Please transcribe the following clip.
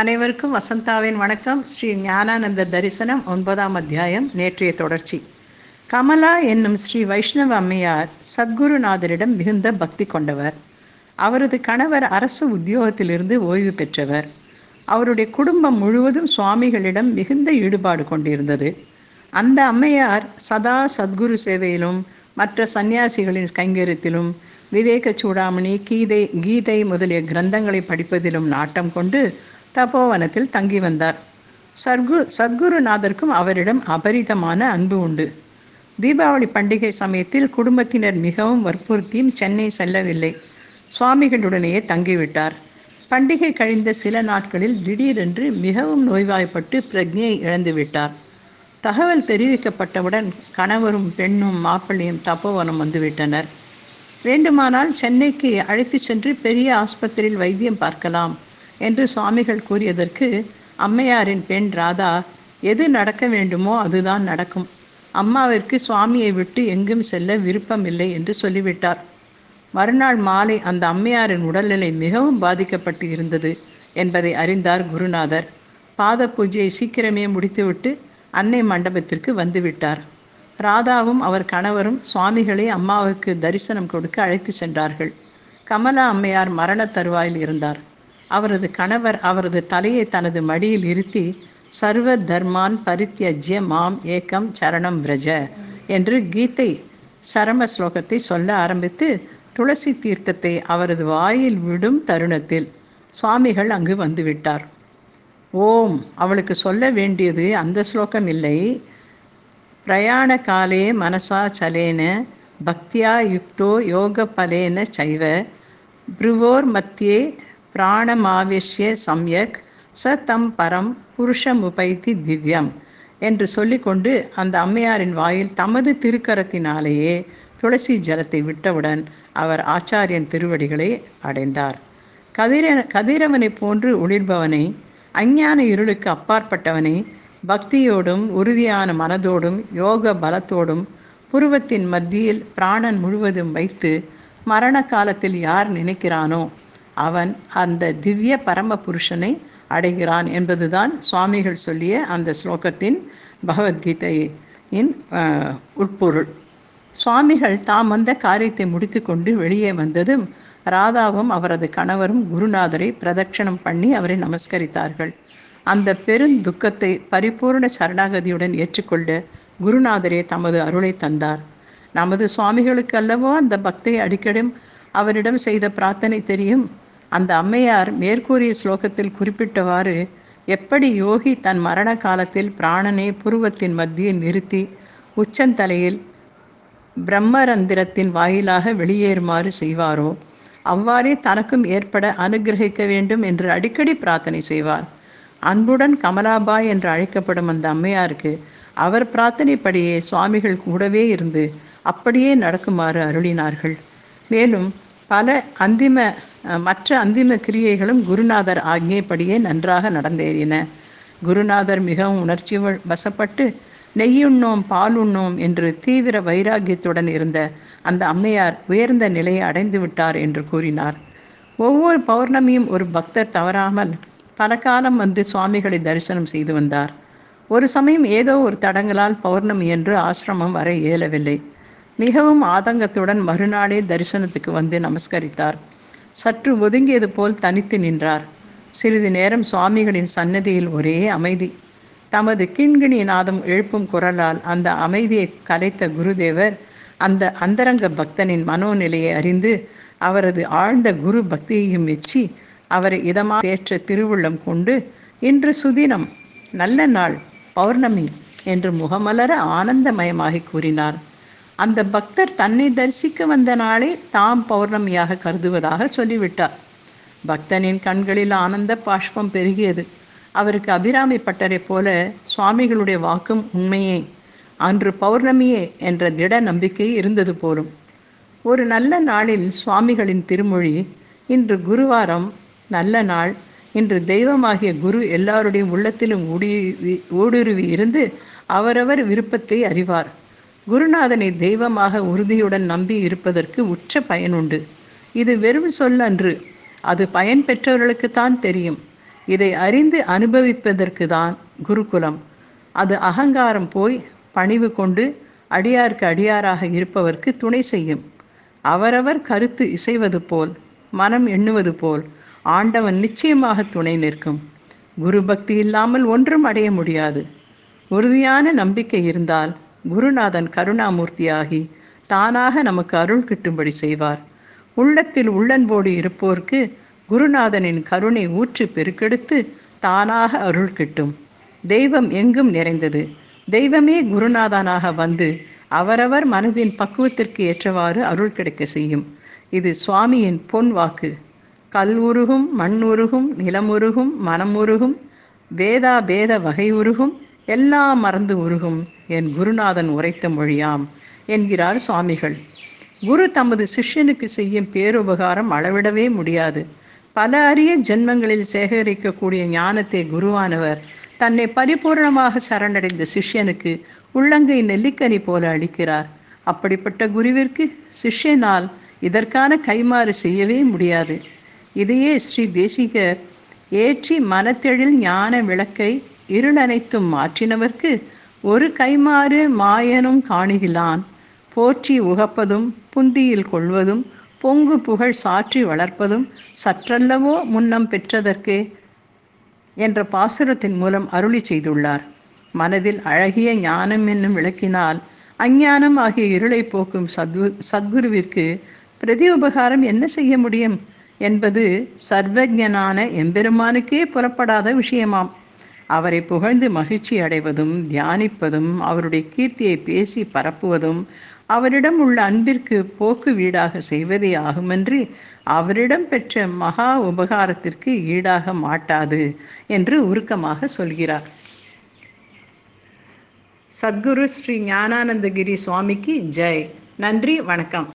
அனைவருக்கும் வசந்தாவின் வணக்கம். ஸ்ரீ ஞானானந்த தரிசனம் ஒன்பதாம் அத்தியாயம் நேற்றைய தொடர்ச்சி. கமலா என்னும் ஸ்ரீ வைஷ்ணவ அம்மையார் சத்குருநாதரிடம் மிகுந்த பக்தி கொண்டவர். அவரது கணவர் அரசு உத்தியோகத்திலிருந்து ஓய்வு பெற்றவர். அவருடைய குடும்பம் முழுவதும் சுவாமிகளிடம் மிகுந்த ஈடுபாடு கொண்டிருந்தது. அந்த அம்மையார் சதா சத்குரு சேவையிலும் மற்ற சந்நியாசிகளின் கைங்கரியத்திலும் விவேக சூடாமணி கீதை கீதை முதலிய கிரந்தங்களை படிப்பதிலும் நாட்டம் கொண்டு தபோவனத்தில் தங்கி வந்தார். சர்கு சத்குருநாதருக்கும் அவரிடம் அபரிதமான அன்பு உண்டு. தீபாவளி பண்டிகை சமயத்தில் குடும்பத்தினர் மிகவும் வற்புறுத்தியும் சென்னை செல்லவில்லை. சுவாமிகளுடனேயே தங்கிவிட்டார். பண்டிகை கழிந்த சில நாட்களில் திடீரென்று மிகவும் நோய்வாய்ப்பட்டு பிரக்ஞையை இழந்துவிட்டார் தகவல் தெரிவிக்கப்பட்டவுடன் கணவரும் பெண்ணும் மாப்பிள்ளையும் தப்போவனம் வந்துவிட்டனர். வேண்டுமானால் சென்னைக்கு அழைத்து சென்று பெரிய ஆஸ்பத்திரியில் வைத்தியம் பார்க்கலாம். என்று சுவாமிகள் கூறியதற்கு அம்மையாரின் பெண் ராதா எது நடக்க வேண்டுமோ அதுதான் நடக்கும். அம்மாவிற்கு சுவாமியை விட்டு எங்கும் செல்ல விருப்பமில்லை என்று சொல்லிவிட்டார். மறுநாள் மாலை அந்த அம்மையாரின் உடல்நிலை மிகவும் பாதிக்கப்பட்டு இருந்தது என்பதை அறிந்தார் குருநாதர். பாத பூஜையை சீக்கிரமே முடித்துவிட்டு அன்னை மண்டபத்திற்கு வந்துவிட்டார். ராதாவும் அவர் கணவரும் சுவாமிகளை அம்மாவுக்கு தரிசனம் கொடுக்க அழைத்து சென்றார்கள். கமலா அம்மையார் மரண தருவாயில் இருந்தார். அவரது கணவர் அவரது தலையை தனது மடியில் இருத்தி சர்வ தர்மான் பரித்தியஜ்ய மாம் ஏக்கம் சரணம் விரஜ என்று கீதை சரம ஸ்லோகத்தை சொல்ல ஆரம்பித்து துளசி தீர்த்தத்தை அவரது வாயில் விடும் தருணத்தில் சுவாமிகள் அங்கு வந்துவிட்டார். ஓம் அவளுக்கு சொல்ல வேண்டியது அந்த ஸ்லோகம் இல்லை. பிரயாண காலே மனசா சலேன பக்தியா யுக்தோ யோக பலேன சைவ ப்ருவோர் மத்தியே பிராணமாவேஷ்ய சம்யக் ச தம் பரம் புருஷமுபைத்தி திவ்யம் என்று சொல்லிக்கொண்டு அந்த அம்மையாரின் வாயில் தமது திருக்கரத்தினாலேயே துளசி ஜலத்தை விட்டவுடன் அவர் ஆச்சாரியன் திருவடிகளை அடைந்தார். கதிர கதிரவனை போன்று ஒளிர்பவனை அஞ்ஞான இருளுக்கு அப்பாற்பட்டவனை பக்தியோடும் உறுதியான மனதோடும் யோக பலத்தோடும் புருவத்தின் மத்தியில் பிராணன் முழுவதும் வைத்து மரண காலத்தில் யார் நினைக்கிறானோ அவன் அந்த திவ்ய பரம புருஷனை அடைகிறான் என்பதுதான் சுவாமிகள் சொல்லிய அந்த ஸ்லோகத்தின் பகவத்கீதையின் உட்பொருள். சுவாமிகள் தாம் வந்த காரியத்தை முடித்துக்கொண்டு வெளியே வந்ததும் ராதாவும் அவரது கணவரும் குருநாதரை பிரதட்சணம் பண்ணி அவரை நமஸ்கரித்தார்கள். அந்த பெருந்துக்கத்தை பரிபூர்ண சரணாகதியுடன் ஏற்றுக்கொள்ள குருநாதரே தமது அருளை தந்தார். நமது சுவாமிகளுக்கு அல்லவோ அந்த பக்தை அடிக்கடி அவரிடம் செய்த பிரார்த்தனை தெரியும். அந்த அம்மையார் மேற்கூறிய ஸ்லோகத்தில் குறிப்பிட்டவாறு எப்படி யோகி தன் மரண காலத்தில் பிராணனை புருவத்தின் மத்தியில் நிறுத்தி உச்சந்தலையில் பிரம்மரந்திரத்தின் வாயிலாக வெளியேறுமாறு செய்வாரோ? அவ்வாறே தனக்கும் ஏற்பட அனுகிரகிக்க வேண்டும் என்று அடிக்கடி பிரார்த்தனை செய்வார். அன்புடன் கமலாபாய் என்று அழைக்கப்படும் அந்த அம்மையாருக்கு அவர் பிரார்த்தனைப்படியே சுவாமிகள் கூடவே இருந்து அப்படியே நடக்குமாறு அருளினார்கள். மேலும் பல அந்திம மற்ற அந்திம கிரியைகளும் குருநாதர் ஆகியபடியே நன்றாக நடந்தேறின. குருநாதர் மிகவும் உணர்ச்சி வசப்பட்டு நெய்யுண்ணோம் பால் உண்ணோம் என்று தீவிர வைராகியத்துடன் இருந்த அந்த அம்மையார் உயர்ந்த நிலையை அடைந்து விட்டார் என்று கூறினார். ஒவ்வொரு பௌர்ணமியும் ஒரு பக்தர் தவறாமல் பல காலம் வந்து சுவாமிகளை தரிசனம் செய்து வந்தார். ஒரு சமயம் ஏதோ ஒரு தடங்களால் பௌர்ணமி என்று ஆசிரமம் வர இயலவில்லை மிகவும் ஆதங்கத்துடன் மறுநாளே தரிசனத்துக்கு வந்து நமஸ்கரித்தார். சற்று ஒதுங்கியது போல் தனித்து நின்றார். சிறிது நேரம் சுவாமிகளின் சன்னதியில் ஒரே அமைதி. தமது கிண்கிணி நாதம் எழுப்பும் குரலால் அந்த அமைதியை கலைத்த குருதேவர் அந்த அந்தரங்க பக்தனின் மனோநிலையை அறிந்து அவரது ஆழ்ந்த குரு பக்தியையும் மெச்சி அவரை இதமாக தேற்ற திருவுள்ளம் கொண்டு இன்று சுதினம் நல்ல நாள் பௌர்ணமி என்று முகமலர ஆனந்தமயமாகி கூறினார். அந்த பக்தர் தன்னை தரிசிக்க வந்த நாளே தாம் பௌர்ணமியாக கருதுவதாக சொல்லிவிட்டார். பக்தனின் கண்களில் ஆனந்த பாஷ்பம் பெருகியது. அவருக்கு அபிராமி பட்டரை போல சுவாமிகளுடைய வாக்கும் உண்மையே. அன்று பௌர்ணமியே என்ற திட நம்பிக்கை இருந்தது போலும். ஒரு நல்ல நாளில் சுவாமிகளின் திருமொழி இன்று குருவாரம் நல்ல நாள் இன்று தெய்வமாகிய குரு எல்லாருடைய உள்ளத்திலும் ஊடுருவி இருந்து அவரவர் விருப்பத்தை அறிவார். குருநாதனை தெய்வமாக உறுதியுடன் நம்பி இருப்பதற்கு உற்ற பயனுண்டு இது வெறும் சொல் அன்று. அது பயன் பெற்றவர்களுக்குத்தான் தெரியும். இதை அறிந்து அனுபவிப்பதற்கு தான் குருகுலம். அது அகங்காரம் போய் பணிவு கொண்டு அடியார்க்கு அடியாராக இருப்பவர்க்கு துணை செய்யும். அவரவர் கருத்து இசைவது போல் மனம் எண்ணுவது போல் ஆண்டவன் நிச்சயமாக துணை நிற்கும். குரு பக்தி இல்லாமல் ஒன்றும் அடைய முடியாது. உறுதியான நம்பிக்கை இருந்தால் குருநாதன் கருணாமூர்த்தியாகி தானாக நமக்கு அருள் கிட்டும்படி செய்வார். உள்ளத்தில் உள்ளன்போடு இருப்போர்க்கு குருநாதனின் கருணை ஊற்று பெருக்கெடுத்து தானாக அருள் கிட்டும். தெய்வம் எங்கும் நிறைந்தது. தெய்வமே குருநாதனாக வந்து அவரவர் மனதின் பக்குவத்திற்கு ஏற்றவாறு அருள் கிடைக்க செய்யும். இது சுவாமியின் பொன் வாக்கு. கல் உருகும் மண் உருகும் நிலம் உருகும் மனம் உருகும் வேதா பேத வகை உருகும் எல்லாம் மறந்து உருகும் என் குருநாதன் உரைத்த மொழியாம் என்கிறார் சுவாமிகள். குரு தமது சிஷ்யனுக்கு செய்யும் பேருபகாரம் அளவிடவே முடியாது. பல அரிய ஜென்மங்களில் சேகரிக்கக்கூடிய ஞானத்தை குருவானவர் தன்னை பரிபூர்ணமாக சரணடைந்த சிஷ்யனுக்கு உள்ளங்கை நெல்லிக்கனி போல அளிக்கிறார். அப்படிப்பட்ட குருவிற்கு சிஷ்யனால் இதற்கான கைமாறு செய்யவே முடியாது. இதையே ஸ்ரீ தேசிகர் ஏற்றி மனத்தெழில் ஞான விளக்கை இருளனைத்தும் மாற்றினவர்க்கு ஒரு கைமாறு மாயனும் காணுகிலான். போற்றி உகப்பதும் புந்தியில் கொள்வதும் பொங்கு புகழ் சாற்றி வளர்ப்பதும் சற்றல்லவோ முன்னம் பெற்றதற்கே என்ற பாசுரத்தின் மூலம் அருளி செய்துள்ளார். மனதில் அழகிய ஞானம் என்னும் விளக்கினால் அஞ்ஞானம் ஆகிய இருளை போக்கும் சத்கு சத்குருவிற்கு பிரதி உபகாரம் என்ன செய்ய முடியும்? என்பது சர்வஜனான எம்பெருமானுக்கே புறப்படாத விஷயமாம். அவரை புகழ்ந்து மகிழ்ச்சி அடைவதும் தியானிப்பதும் அவருடைய கீர்த்தியை பேசி பரப்புவதும் அவரிடம் உள்ள அன்பிற்கு போக்கு வீடாக செய்வதே ஆகுமன்றி அவரிடம் பெற்ற மகா உபகாரத்திற்கு ஈடாக மாட்டாது என்று உருக்கமாக சொல்கிறார். சத்குரு ஸ்ரீ ஞானானந்தகிரி சுவாமிக்கு ஜெய். நன்றி வணக்கம்.